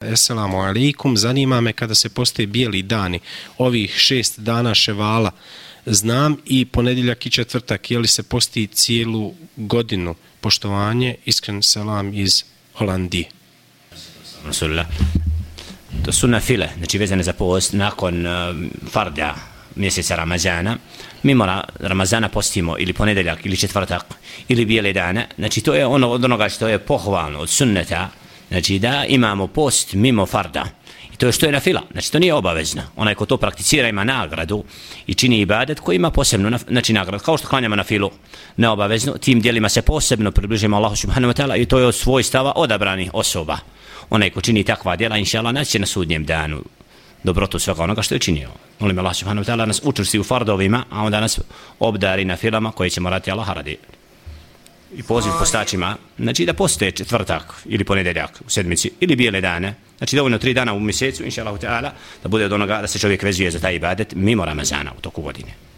Esselamu alaikum, zanima me kada se postoje bijeli dani, ovih šest dana ševala, znam i ponedjeljak i četvrtak, je li se posti cijelu godinu poštovanje, iskren selam iz Holandije. Rasulullah. To su na file, znači vezane za post nakon uh, farda mjeseca Ramazana. Mimo Ramazana postimo ili ponedeljak ili četvrtak ili bijele dane. Znači to je ono od onoga što je pohvalno od sunneta, znači da imamo post mimo farda. I to je što je na fila, znači to nije obavezno. Onaj ko to prakticira ima nagradu i čini ibadet koji ima posebnu znači nagradu, kao što klanjamo na filu. Neobavezno, tim dijelima se posebno približimo Allahu subhanahu wa ta'ala i to je od svojstava odabranih osoba. Onaj ko čini takva djela, inša Allah, neće na sudnjem danu dobrotu svega onoga što je činio. Molim Allah subhanahu wa ta'ala nas učusti u fardovima, a onda nas obdari na filama koje ćemo rati Allah radi i poziv postačima, znači da postoje četvrtak ili ponedeljak u sedmici ili bijele dane, znači dovoljno tri dana u mjesecu, inša Allah, da bude od onoga da se čovjek vezuje za taj ibadet mimo Ramazana u toku godine.